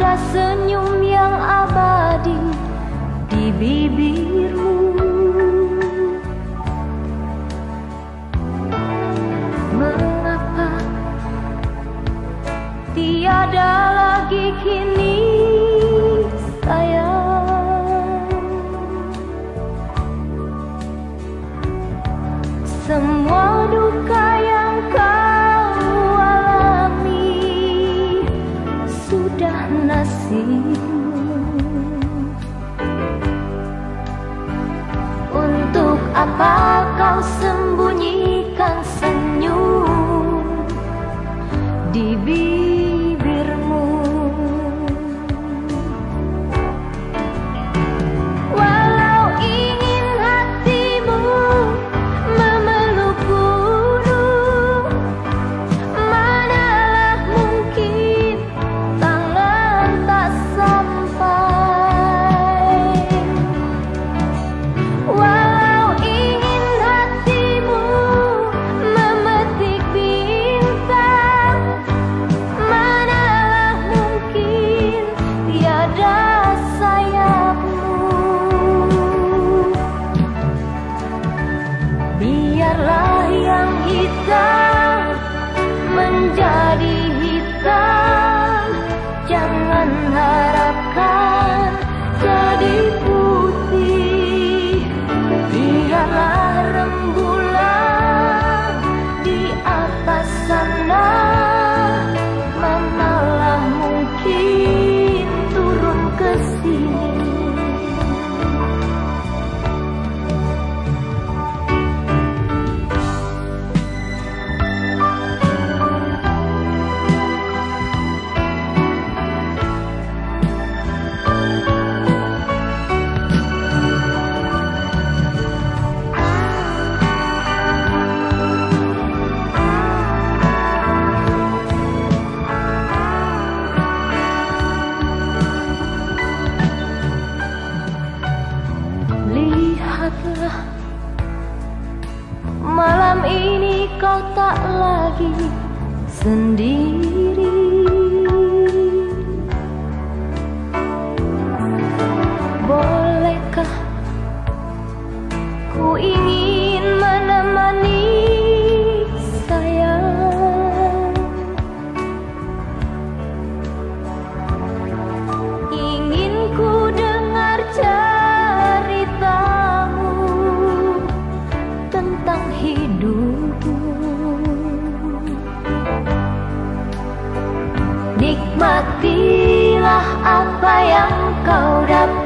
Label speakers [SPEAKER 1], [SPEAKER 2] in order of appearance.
[SPEAKER 1] ada senyum yang abadi di bibirmu. Mengapa tiada lagi kini sayang? Semua duka harapkan jadi kau tak lagi sendiri. up.